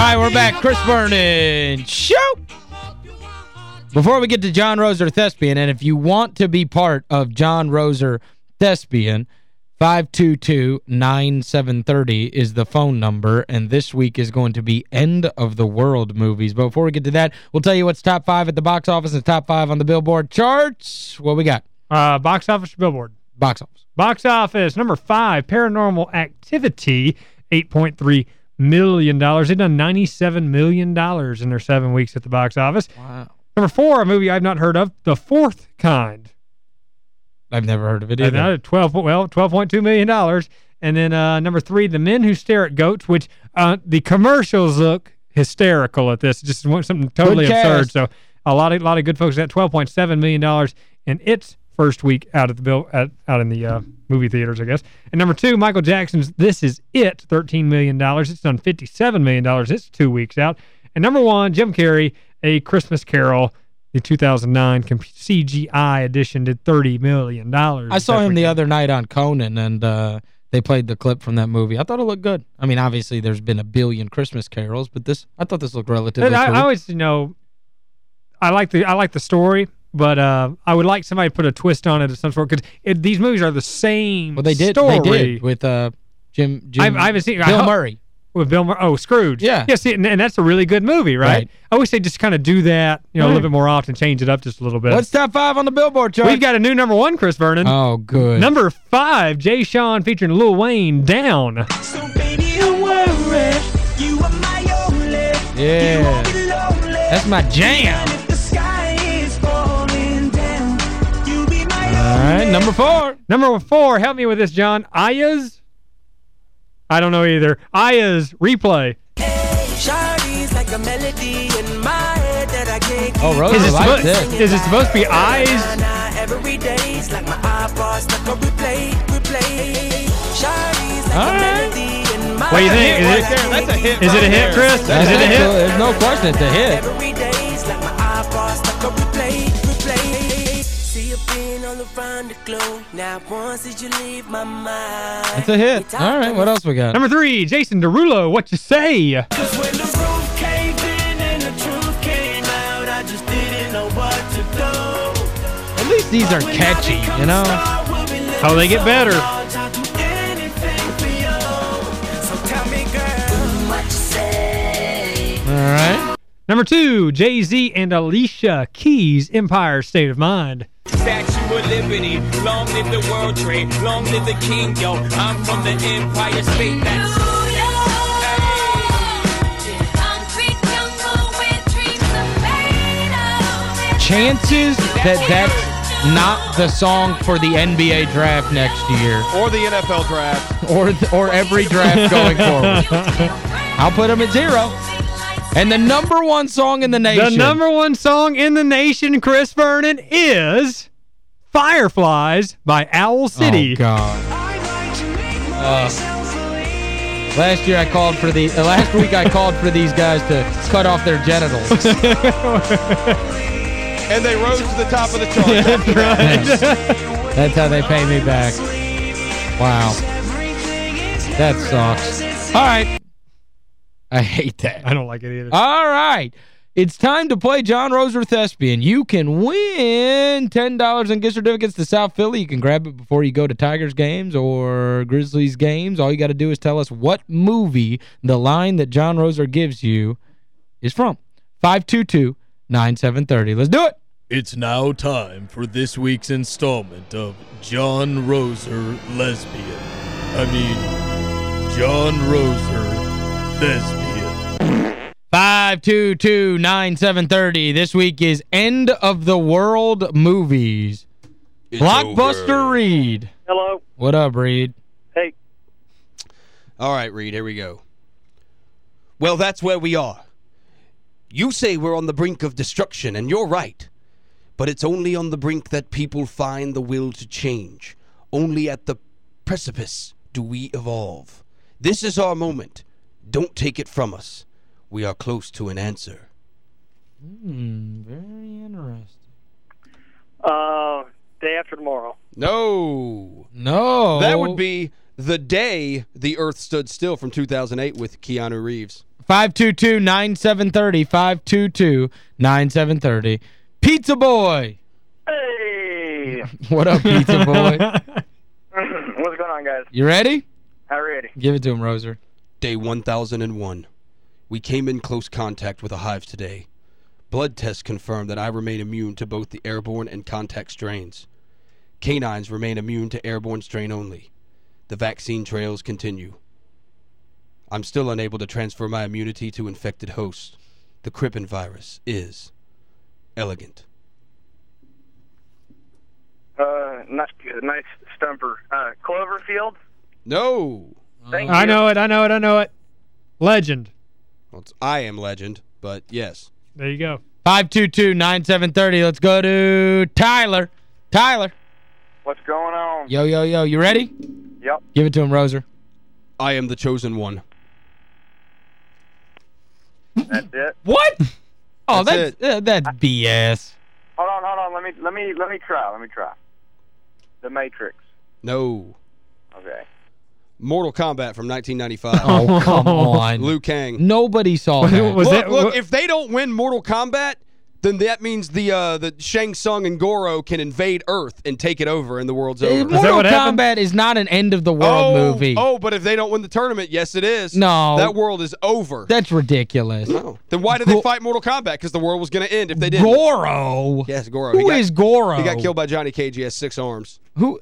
right, we're back. Chris Vernon, show! Before we get to John Roser Thespian, and if you want to be part of John Roser Thespian, 522-9730 is the phone number, and this week is going to be End of the World movies. But before we get to that, we'll tell you what's top five at the box office and top five on the Billboard charts. What we got? Uh, box office billboard. Box office. Box office, number five, Paranormal Activity, $8.3 million. dollars. They've done $97 million in their seven weeks at the box office. Wow. Number four, a movie I've not heard of, The Fourth Kind. I've never heard of it either. Uh, 12, well, 12.2 million. dollars. And then uh, number three, The Men Who Stare at Goats, which uh, the commercials look hysterical at this. Just something totally absurd. So a lot of a lot of good folks at $12.7 million in its first week out at the bill at, out in the uh, movie theaters, I guess. And number two, Michael Jackson's This Is It, $13 million. It's done $57 million. It's two weeks out. And number one, Jim Carrey, A Christmas Carol, the 2009 CGI edition did $30 million. I saw him the other night on Conan, and uh, they played the clip from that movie. I thought it looked good. I mean, obviously, there's been a billion Christmas carols, but this I thought this looked relatively I. I always, you know, I like the I like the story, but uh, I would like somebody to put a twist on it of some sort because these movies are the same Well, they did. story. They did with uh, Jim, Jim I, I haven't seen Bill I, Murray. with Bill Murray. Oh, Scrooge. Yeah. Yeah, see, and, and that's a really good movie, right? Right. I wish they just kind of do that, you know, a little bit more often, change it up just a little bit. What's top five on the Billboard chart? We've got a new number one, Chris Vernon. Oh, good. Number five, Jay Sean featuring Lil Wayne, Down. So baby, don't worry. You are my only. Yeah. You won't be lonely. That's my jam. Right, number four. Number four, help me with this, John. Iyaz? I don't know either. Iyaz Replay. Shawty's like a melody in my head that I can't Oh, keep Rosa Is it, likes supposed, this. is it supposed to be eyes? Nah, nah, every day's like my iPod stuck on replay, replay. Shawty's like All right. melody in my What do you think? Is head it- That's a hit Is it a hit. Chris? That's Is it a hit? actually- There's no question it's a hit. See you being all around the globe. Now once did you leave my mind? It's a hit. All right, what else we got? Number three, Jason Derulo, What You Say? Cause when the roof caved in and the truth came out, I just didn't know what to do. At least these are catchy, you know? How they get better. All right. Number two, Jay-Z and Alicia Keys, Empire State of Mind. Statue of Liberty, long live the World Trade, long live the King, yo. I'm from the Empire State. That's Chances that that's not the song for the NBA draft next year Or the NFL draft. or or every draft going forward. I'll put them at zero. And the number one song in the nation. The number one song in the nation, Chris Vernon, is Fireflies by Owl City. Oh, God. Last year I called for the uh, last week I called for these guys to cut off their genitals. And they rose to the top of the chart. That's right. That's how they pay me back. Wow. That sucks. All right. I hate that. I don't like it either. All right. It's time to play John Roser Thespian. You can win $10 in gift certificates to South Philly. You can grab it before you go to Tigers games or Grizzlies games. All you got to do is tell us what movie the line that John Roser gives you is from. 522-9730. Let's do it. It's now time for this week's installment of John Roser Lesbian. I mean, John Roser Thespian. 522-9730. This week is End of the World Movies. Blockbuster Reed. Hello. What up, Reed? Hey. All right, Reed, here we go. Well, that's where we are. You say we're on the brink of destruction, and you're right. But it's only on the brink that people find the will to change. Only at the precipice do we evolve. This is our moment. Don't take it from us. We are close to an answer. Hmm, very interesting. Uh, day after tomorrow. No. No. That would be The Day the Earth Stood Still from 2008 with Keanu Reeves. 522-9730. 522-9730. Pizza Boy. Hey! What up, Pizza Boy? What's going on, guys? You ready? How ready? Give it to him, Roser. Day 1001. We came in close contact with a hive today. Blood tests confirm that I remain immune to both the airborne and contact strains. Canines remain immune to airborne strain only. The vaccine trails continue. I'm still unable to transfer my immunity to infected hosts. The Krippin virus is elegant. Uh, nice, nice stumper. Uh, Cloverfield? No! Thank I you. know it, I know it, I know it. Legend. Well, I am legend, but yes. There you go. 522-9730. Let's go to Tyler. Tyler. What's going on? Yo, yo, yo. You ready? Yep. Give it to him, Roser. I am the chosen one. That's it. What? Oh, That's that's uh, that's BS. Hold on, hold on. Let me let me let me try. Let me try. The Matrix. No. Okay. Mortal Kombat from 1995. Oh, come on. Liu Kang. Nobody saw that. Was look, that- look, if they don't win Mortal Kombat, then that means the uh, the Shang Tsung and Goro can invade Earth and take it over and the world's Uh, over. Mortal what happened? Kombat is not an end-of-the-world oh, movie. Oh, but if they don't win the tournament, yes, it is. No. That world is over. That's ridiculous. no. Then why did they fight Mortal Kombat? Because the world was going to end if they didn't. Goro. Yes, Goro. Who got, is Goro? He got killed by Johnny Cage. He has six arms. Who?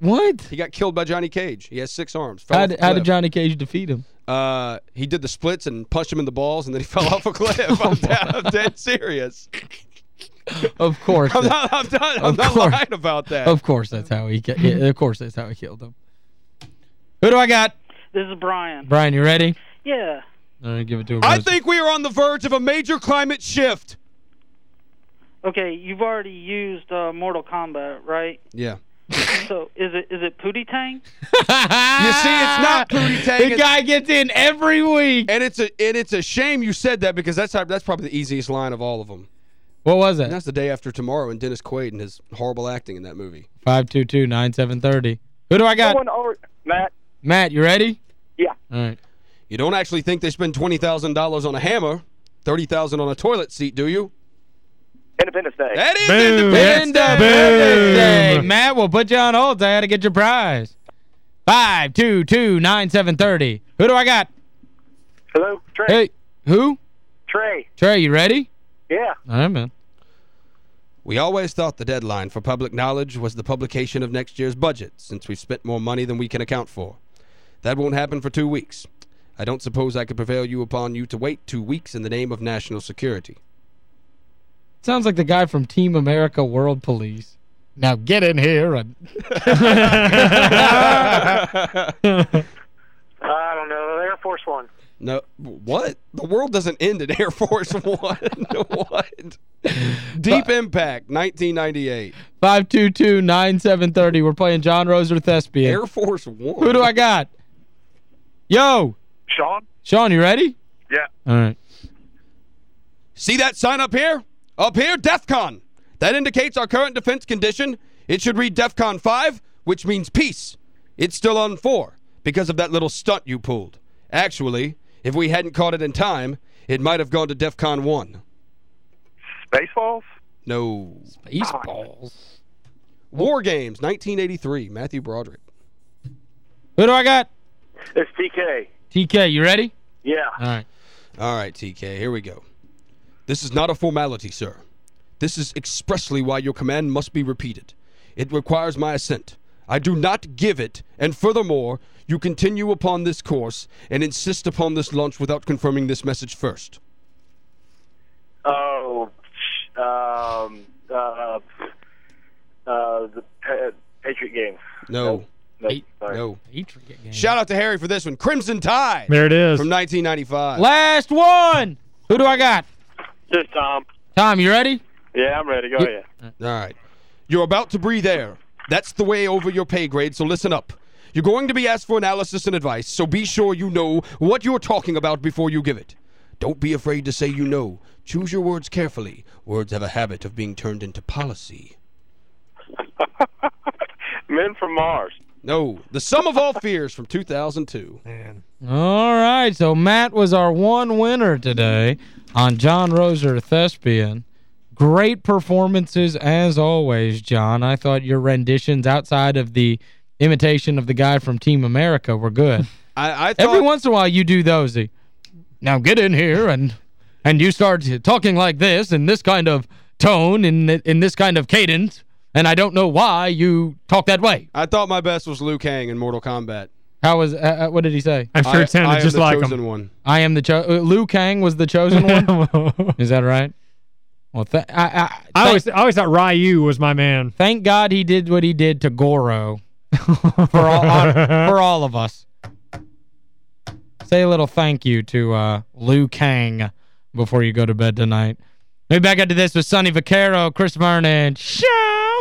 What? He got killed by Johnny Cage. He has six arms. How off did, how did. Johnny Cage defeat him? Uh, he did the splits and punched him in the balls, and then he fell off a cliff. I'm, dead, I'm dead serious. Of course. I'm not, I'm not, I'm not course. lying about that. of course that's how he yeah, of course that's how he killed him. Who do I got? This is Brian. Brian, you ready? Yeah. All right, give it to him. I think we are on the verge of a major climate shift. Okay, you've already used uh, Mortal Kombat, right? Yeah. so is it is it Pootie Tang? You see, it's not Pootie Tang. The guy gets in every week. And it's a and it's a shame you said that because that's how, that's probably the easiest line of all of them. What was And it? that's the day after tomorrow and Dennis Quaid and his horrible acting in that movie. 522-9730. Who do I got? Someone over Matt. Matt, you ready? Yeah. All right. You don't actually think they spend $20,000 on a hammer, $30,000 on a toilet seat, do you? Independence Day. That is Boom. Independence Independence Day. Day. Matt, we'll put you on hold. I had to get your prize. 522-9730. Who do I got? Hello, Trey. Hey, who? Trey. Trey, you ready? Yeah. All right, man. We always thought the deadline for public knowledge was the publication of next year's budget, since we've spent more money than we can account for. That won't happen for two weeks. I don't suppose I could prevail you upon you to wait two weeks in the name of national security. Sounds like the guy from Team America World Police. Now get in here and I don't know. Air Force One. No, what? The world doesn't end at Air Force One. what? Deep Impact, 1998. 522-9730. We're playing John Roser Thespian. Air Force One. Who do I got? Yo, Sean. Sean, you ready? Yeah. All right. See that sign up here? Up here, DEFCON. That indicates our current defense condition. It should read DEFCON 5, which means peace. It's still on 4 because of that little stunt you pulled. Actually, if we hadn't caught it in time, it might have gone to DEFCON 1. Spaceballs. No. Baseballs. War Games, 1983, Matthew Broderick. Who do I got? It's TK. TK, you ready? Yeah. All right. All right, TK, here we go. This is not a formality, sir. This is expressly why your command must be repeated. It requires my assent. I do not give it, and furthermore, you continue upon this course and insist upon this launch without confirming this message first. Oh. Um. Uh. Uh. The pa Patriot game. No. No. Eight. No. Patriot game. Shout out to Harry for this one. Crimson Tide There it is. from 1995. Last one. Who do I got? This Tom. Tom, you ready? Yeah, I'm ready. Go Yeah. ahead. All right. You're about to breathe air. That's the way over your pay grade, so listen up. You're going to be asked for analysis and advice, so be sure you know what you're talking about before you give it. Don't be afraid to say you know. Choose your words carefully. Words have a habit of being turned into policy. Men from Mars. No, The Sum of All Fears from 2002. Man. All right, so Matt was our one winner today on John Roser Thespian. Great performances as always, John. I thought your renditions outside of the imitation of the guy from Team America were good. I, I thought, Every once in a while you do those. Now get in here and and you start talking like this in this kind of tone in in this kind of cadence and I don't know why you talk that way. I thought my best was Liu Kang in Mortal Kombat. How was uh, uh what did he say? I'm sure I, it sounded I am just the chosen him. one. I am the cho uh, Liu Kang was the chosen one. Is that right? Well, th I, I, I always I always thought Ryu was my man. thank God he did what he did to Goro for all on, for all of us. Say a little thank you to uh, Liu Kang before you go to bed tonight. Maybe back into this with Sonny Vaccaro, Chris Vernon. Show!